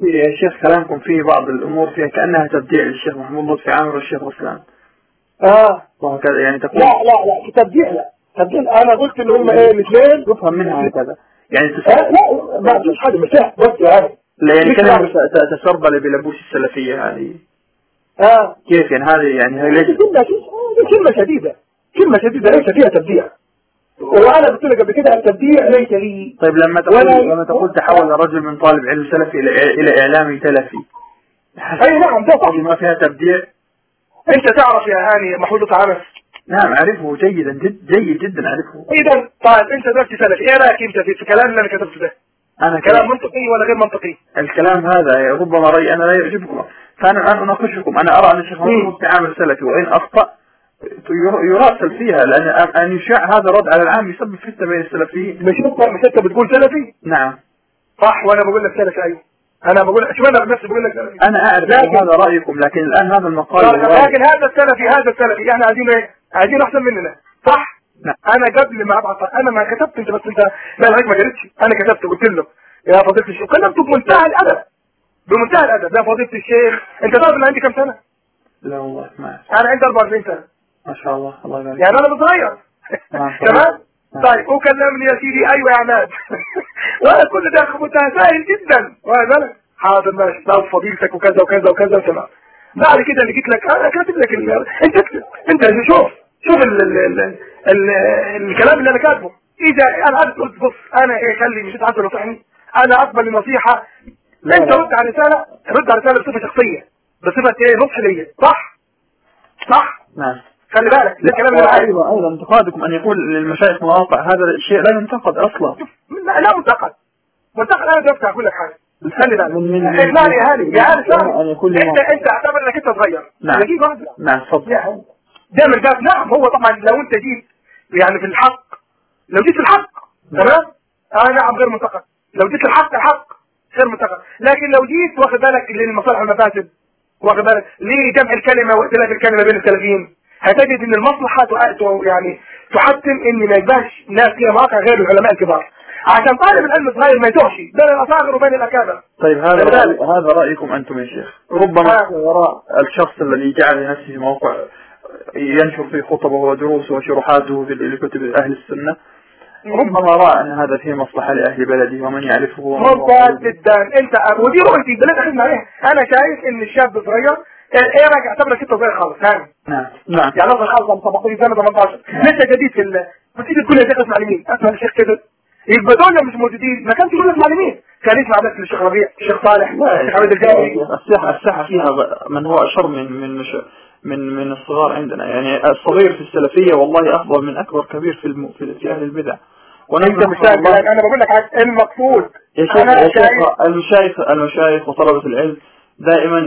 يا شيخ كلامكم فيه بعض الأمور فيها كأنها تبديع للشيخ محمود لطفي عامر والشيخ رسلان آه. وهكذا يعني تقول لا لا لا في تبديع لا. تبديع أنا قلت إن هم إيه الاثنين. يفهم منها هكذا. يعني آه تس... لا ما فيش حد مساح بس يعني. لا يعني مش. ت- ت- تسربل بلبوس السلفية هذه. آه. كيف يعني؟ هذه يعني هي ليش كلمة شديدة. كلمة شديدة ليس فيها تبديع. وأنا قلت لك قبل كده التبديع ليس لي. طيب لما تقول لما تقول تحول رجل من طالب علم سلفي إلى إلى إعلامي تلفي أي نعم ده صح هذه ما فيها تبديع أنت تعرف يا هاني محمود طعامس نعم أعرفه جيدا جد جيد جدا أعرفه. إذا طيب أنت دلوقتي سلفي. إيه رأيك أنت في في كلام اللي أنا كتبته ده؟ أنا كلام كلام منطقي ولا غير منطقي؟ الكلام هذا ربما راي أنا لا يعجبكم. فانا الان أناقشكم. أنا أرى أن الشيخ. محمود تعامل سلفي وإن أخطأ ير- يراسل فيها لأن ان يشاع هذا رد على العام يسبب فتنة بين السلفيين. مش انت مش أنت بتقول سلفي؟ نعم. صح وأنا بقول لك سلفي أيوه. أنا بقول شو أنا بنفسي بقول لك سلفي. أنا أعرف لكن- هذا رأيكم لكن الآن هذا المقال. لكن هذا السلفي هذا السلفي إحنا عايزين إيه؟ عايزين أحسن مننا. صح؟ نعم. أنا قبل ما ابعث أنا ما كتبت أنت بس انت لا الحاج ما قالتش أنا كتبت قلت له يا فضيلة الشيخ كلمته بمنتهى الأدب. بمنتهى الأدب. يا فضيلة الشيخ أنت تعرف أنا عندي كم سنة؟ لا والله ما. أنا عندي 24 سنة. ما شاء الله الله يبارك. يعني أنا صغير نعم. تمام؟ نعم. طيب وكلمني يا سيدي أيوه يا عماد؟ وأنا كل ده اخبطها سهل جدا. واخد بالك حاضر ماشي طب فضيلتك وكذا وكذا وكذا تمام. بعد كده اللي جيت لك أنا كاتب لك. أنت اكتب. أنت شوف شوف ال... ال... ال... ال... الكلام اللي أنا كاتبه. إذا أنا قلت بص أنا إيه خلي مش عارف نصحني أنا أقبل النصيحة. لا، أنت. رد على رسالة رد على رسالة بصفة شخصية بصفة إيه؟ نصح ليا صح؟ صح؟ نعم. خلي بالك الكلام اللي عايزه أيضا أيضا انتقادكم أن يقول للمشايخ مواقع هذا الشيء لا ينتقد أصلا. لا لا منتقد منتقد أنا جبت أقول لك حاجة. خلي بالك. من- من- من- اسمعني يا هاني يا هاني انت. أنت أعتبر إنك أنت صغير. نعم. نعم تفضل. هاني ده نعم هو طبعا لو أنت جيت يعني في الحق لو جيت في الحق نعم. تمام؟ آه نعم غير منتقد. لو جيت الحق الحق غير منتقد. لكن لو جيت واخد بالك للمصالح والمفاسد واخد بالك لجمع الكلمة واختلاف الكلمة بين السلفيين. هتجد إن تع- يعني تحتم إن ما يبقاش ناس ليها مواقع غير العلماء الكبار. عشان طالب العلم الصغير ما يتوهش. بين الاصاغر وبين الأكابر. طيب هذا. رأي هذا رأيكم أنتم يا شيخ. ربما. وراء الشخص الذي جعل لنفسه موقع ينشر فيه خطبه ودروسه وشروحاته في لكتب أهل السنة. ربما رأى أن هذا فيه مصلحة لأهل بلده ومن يعرفه. ممتاز جدا. أنت ودي رؤيتي اللي أخذنا عليها أنا شايف إن الشاب صغير إيه راجع؟ اعتبرك انت صغير خالص ثاني نعم نعم. يعني اصغر خالص عن 17 سنه 18 لسه جديد في بتيجي شيخ اسمع لمين اسمع الشيخ كده. يبقى دول مش موجودين ما كانش يقول اسمع لمين كان يسمع بس للشيخ ربيع الشيخ صالح الشيخ حميد الجابري الساحة الساحة فيها من هو أشر من من مش من من الصغار عندنا. يعني الصغير في السلفية والله أفضل من أكبر كبير في الم... في, أهل البدع. أنت مش فاهم أنا بقول لك المقصود. يا شيخ يا شيخ المشايخ المشايخ وطلبة العلم دائما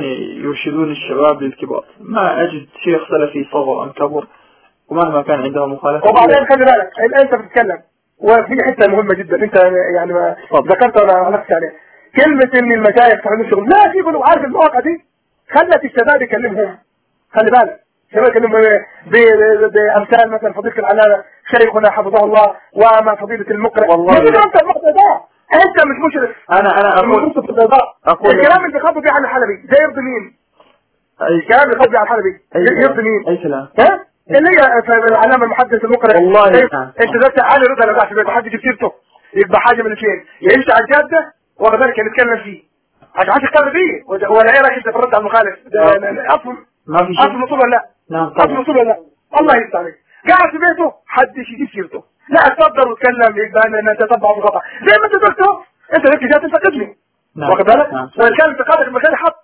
يرشدون الشباب للكبار. ما أجد شيخ سلفي صغر أم كبر ومهما كان عنده مخالفة. وبعدين خلي بالك ال- أنت بتتكلم وفي حتة مهمة جدا. أنت يعني ما اتفضل. ذكرت وأنا علقت عليها. كلمة إن المشايخ تعمل شغل لا في يقولوا عارف المواقع دي؟ خلت الشباب يكلمهم. خلي بالك. الشباب يكلمهم ب- ب- بامثال مثلا فضيلة العلامة شيخنا حفظه الله وما فضيلة المقرئ والله. أنت المقرئ ده. أنت مش مشرف. مشرف في القضاء أقول- الكلام اللي بيخاطب بيه عن الحلبي ده يرضي مين؟ الكلام اللي بيخاطب بيه عن الحلبي يرضي مين؟ أي كلام. ها؟ اللي هي العلامة المحدث المقرئ والله إيه؟ نعم. أنت دلوقتي علي رضا لو في حد يجيب سيرته يبقى حاجة من الاثنين. يا يمشي على الجادة واخد بالك نتكلم فيه. عشان عايز تتكلم فيه. ولا إيه رأيك أنت في الرد على المخالف؟ ده. ده- ده اصل اصل أصول ولا لا اصل أصول ولا لا الله يستر عليك. قاعد في بيته حدش يجيب سيرته. لا اتفضل واتكلم يبقى أنا نتتبع بخطأ. زي ما أنت دكتور أنت دلوقتي جاي تنتقدني. نعم. واخد بالك؟ نعم. وإن كان انتقادك مكان حق.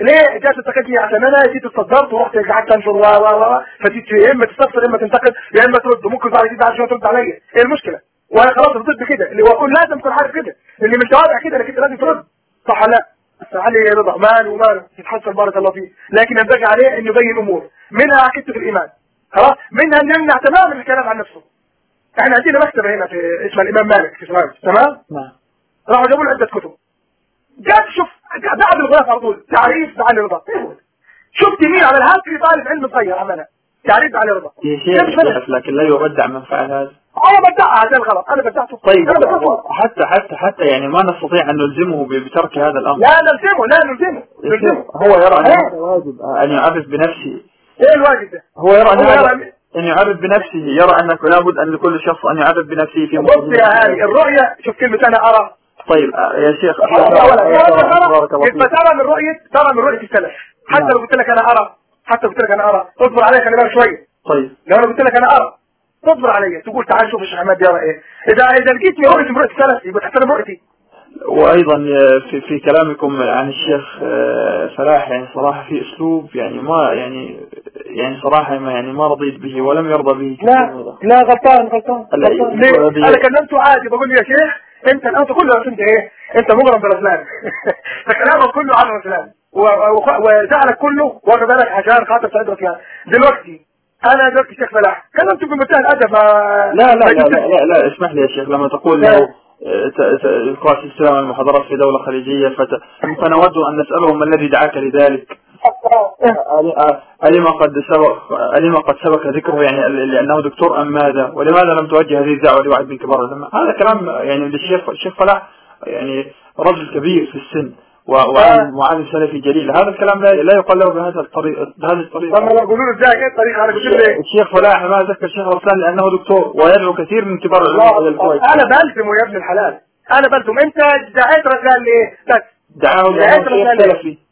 ليه جات تنتقدني؟ عشان أنا جيت اتصدرت ورحت قعدت أنشر و و و فجيت يا إما تستفسر يا إما تنتقد يا إما ترد. ممكن بعد كده بعد شوية ترد عليا إيه المشكلة؟ وأنا خلاص ضد كده. اللي هو أقول لازم تكون عارف كده. اللي مش واضح كده انك انت لازم ترد. صح لا؟ علي رضا. ماله وماله يتحسن بارك الله فيه لكن ينبغي عليه أن يبين امور منها عقيدته في الإيمان. خلاص؟ منها أن يمنع تماما الكلام عن نفسه. إحنا عندنا مكتبه هنا في اسمها الإمام مالك في اسرائيل تمام؟ نعم. راحوا جابوا له عدة كتب. جاب شوف بعد الغلاف على طول. تعريف علي رضا شفت مين على الهاتف طالب علم صغير عملها تعريف علي رضا يا شيخ كيف فرق؟ يا شيخ، لكن لا يبدع من فعل هذا. أنا بدعها عشان غلط أنا بدعته. طيب أنا بدعته. حتى حتى حتى يعني ما نستطيع أن نلزمه بترك هذا الأمر. لا نلزمه لا نلزمه. نلزمه. هو يرى ان؟ هذا واجب أن يعرف بنفسه. إيه الواجب ده؟ هو يرى ان هذا أن يعرف بنفسه يرى أنك لابد أن لكل شخص أن يعرف بنفسه في بص يا هاني الرؤية شوف كلمة أنا أرى. طيب آه، يا شيخ فيك. ترى من رؤية ترى من رؤية السلف. حتى نعم. لو قلت لك أنا أرى حتى لو قلت لك أنا أرى. اصبر علي خلي بالك شوية طيب. لو أنا قلت لك أنا أرى تصبر علي. تقول تعال شوف الشيخ أحمد يرى إيه. إذا إذا لقيت من رؤية من رؤية السلف يبقى تحترم رؤيتي. وأيضا آه، في في كلامكم عن الشيخ آه، فلاح يعني صراحة في أسلوب يعني ما يعني يعني صراحة ما يعني ما رضيت به ولم يرضى به الأخوة. لا غلطان غلطان لا، غلطان. لا، ليه؟ لا. أنا كلمته عادي بقول يا شيخ أنت الان تقول له أنت إيه أنت مغرم برسلان فكلامك كله عن و- وزعلك كله واخد بالك عشان خاطر سعيد رسلان دلوقتي أنا دلوقتي شيخ فلاح كلمته بمنتهى الادب لا لا لا لا, لا, لا اسمح لي يا شيخ لما تقول لا. له آه، إلقاء سلسلة من المحاضرات في دولة خليجية فت- فنود أن نسأله ما الذي دعاك لذلك أل- ألما قد سبق ألما قد سبق ذكره يعني لأنه دكتور أم ماذا؟ ولماذا لم توجه هذه الدعوة لواحد من كبار العلماء هذا كلام يعني للشيخ الشيخ فلاح يعني رجل كبير في السن وعالم وعالم سلفي جليل. هذا الكلام لا لا يقال له بهذا الطريق بهذه الطريقة. لما يقولوا له إزاي إيه الطريقة أنا قلت إيه الشيخ فلاح ما ذكر الشيخ رسلان لأنه دكتور ويدعو كثير من كبار العلماء إلى الكويت. أنا بلزمه يا ابن الحلال. أنا بلزم. أنت دعيت رسلان ليه بس. دعاه لا،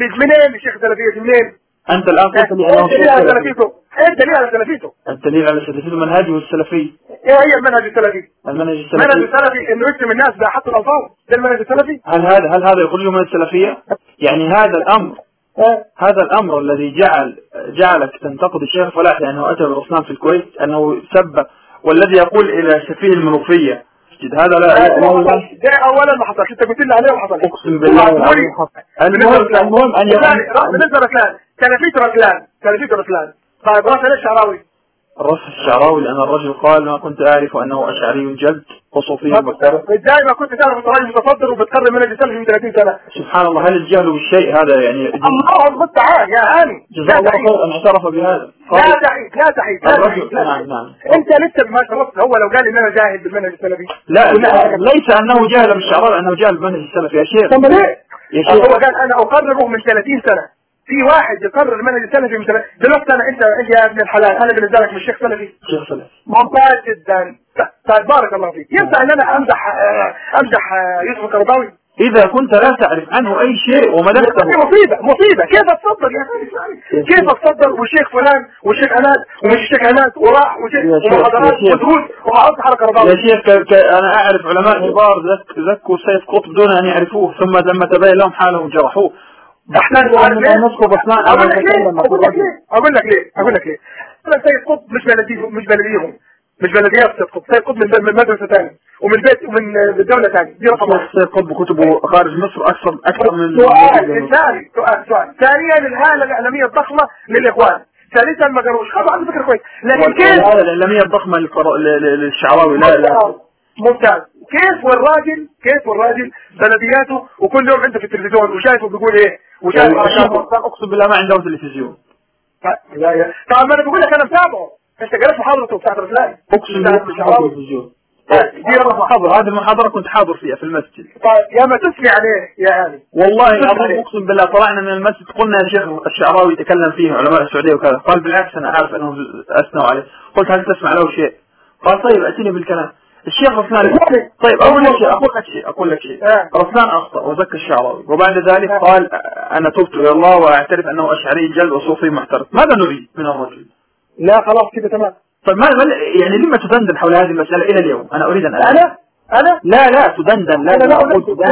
لأنه أنت شيخ مثلاً. سلفي منين منين أنت الآن قلت لي أنه الدليل شيخ على سلفي سلفيته إيه الدليل على سلفيته الدليل على سلفيته منهجه السلفي إيه هي المنهج السلفي؟ المنهج المنهج السلفي السلفي إنه يكتم الناس بحط الألفاظ. ده المنهج السلفي؟ هل هذا هل هذا يخرجه من السلفية؟ يعني هذا الأمر آه هذا الأمر الذي جعل جعلك تنتقد الشيخ فلاح لأنه أتى بالأصنام في الكويت أنه سب والذي يقول إلى سفيه المنوفية هذا لا لا- ده اولا ما حصلش أنت قلت لي عليه وما حصلش أقسم بالله. المهم المهم يعني يكون بالنسبة لرسلان سلفيته رسلان سلفيته رسلان طيب راسل الشعراوي الرص الشعراوي لأن الرجل قال ما كنت أعرف أنه أشعري جلد وصوفي محترف إزاي ما كنت تعرف انت راجل متصدر وبتقرر منهج السلفي من 30 سنة. سبحان الله هل الجهل بالشيء هذا يعني الله المستعان يا هاني جزاه الله خير أن اعترف بهذا. لا تعيد لا تعيد لا الرجل تعيد نعم. نعم. أنت لسه ما شرفت هو لو قال ان أنا جاهل بالمنهج السلفي. لا. ليس أنه جهل بالشعراء أنه جهل بالمنهج السلفي. يا شيخ. طب ليه؟ يا هو شيخ قال أنا أقرره من 30 سنة. في واحد يقرر المنهج السلفي من 30 دلوقتي أنا انت انت يا ابن الحلال أنا بالنسبة لك مش شيخ سلفي؟ شيخ سلفي ممتاز جدا. طيب بارك الله فيك. ينفع إن أنا أمزح أمزح آه، يوسف القرضاوي؟ إذا كنت لا تعرف عنه أي شيء ومدحته مصيبة مصيبة كيف اتصدر يا أخي؟ كيف اتصدر والشيخ فلان والشيخ عناد ومش الشيخ عناد وراح يا ومحاضرات يا. ودروس وعرض على يا قرضاوي شيخ ك... ك... أنا أعرف علماء كبار ذك... ذكوا سيد قطب دون أن يعرفوه ثم لما تبين لهم حالهم جرحوه. إحنا نسقط أثناء أقول لك ليه؟ أقول لك ليه؟ أقول لك ليه؟ أقول لك ليه؟ أنا سيد قطب مش بلديهم مش بلديهم مش بلديات سيد قطب. سيد قطب من مدرسة ثانية ومن بيت ومن من دولة ثانية دي رقم واحد. سيد قطب كتبه خارج مصر أكثر أكثر من سؤال ثاني سؤال سؤال. ثانيا الهالة الإعلامية الضخمة للإخوان. ثالثا ما قالوش. خلاص على فكرة كويس. لكن كيف؟ للقر... ل- ل- للشعراوي لا لا. ممتاز. كيف والراجل كيف والراجل؟ بلدياته وكل يوم عنده في التلفزيون وشايفه بيقول إيه؟ وشايف أقسم بالله ما عنده تلفزيون. لا يا طب ما أنا بقول لك أنا متابعه. أنت قريت محاضرته بتاعت رسلان أقسم بالله ما عنده تلفزيون. دي. حاضر هذه المحاضرة كنت حاضر فيها في المسجد. طيب يا ما تسمي عليه يا هاني والله العظيم. أقسم بالله طلعنا من المسجد قلنا يا شيخ الشعراوي يتكلم فيه علماء السعودية وكذا. قال بالعكس أنا عارف انهم اثنوا عليه. قلت هل تسمع له شيء؟ قال طيب اتني بالكلام. الشيخ رسلان طيب أقول لك شيء أقول لك شيء أقول لك شيء آه. رسلان أخطأ وزكى الشعراوي وبعد ذلك قال أنا تبت إلى الله وأعترف أنه أشعري جل وصوفي محترف ماذا نريد من الرجل؟ لا خلاص كده تمام طيب ما يعني لما تدندن حول هذه المسألة إلى اليوم؟ أنا أريد أن أعرف. أنا أنا لا لا تدندن لا أنا لا أقول تدندن.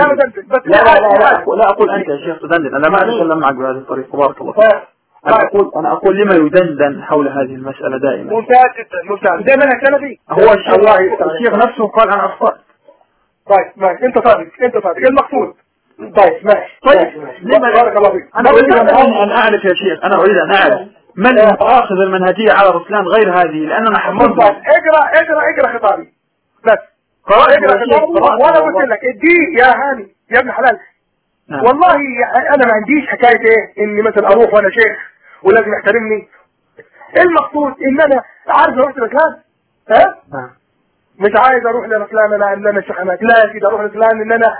لا لا لا, لا. أقول, لا أقول أنت يا شيخ تدندن أنا ما أتكلم معك بهذه الطريقة بارك الله فيك. أنا أقول أنا أقول لما يدندن حول هذه المسألة دائما؟ ممتاز جدا ممتاز ده منهج سلفي. هو الشيخ, نفسه قال أنا أخطأت. طيب ماشي. أنت صادق أنت صادق. إيه المقصود؟ طيب ماشي. طيب. لما بارك الله فيك. أنا أريد أن أعرف يا شيخ أنا أريد أن أعرف من آخذ المنهجية على رسلان غير هذه؟ لأننا ممتاز حفظنا. اقرا اقرا اقرأ خطابي. بس. قرأت اقرأ يا شيخ خطابي والله. قلت لك ادي يا هاني يا ابن حلال. نعم. والله أنا ما عنديش حكاية إيه إني مثلا أروح وأنا شيخ. ولازم يحترمني. المقصود؟ إن أنا عارف رحت مكان ها؟ نعم. مش عايز أروح لفلان أنا إن أنا حماد لا يا سيدي أروح لفلان إن أنا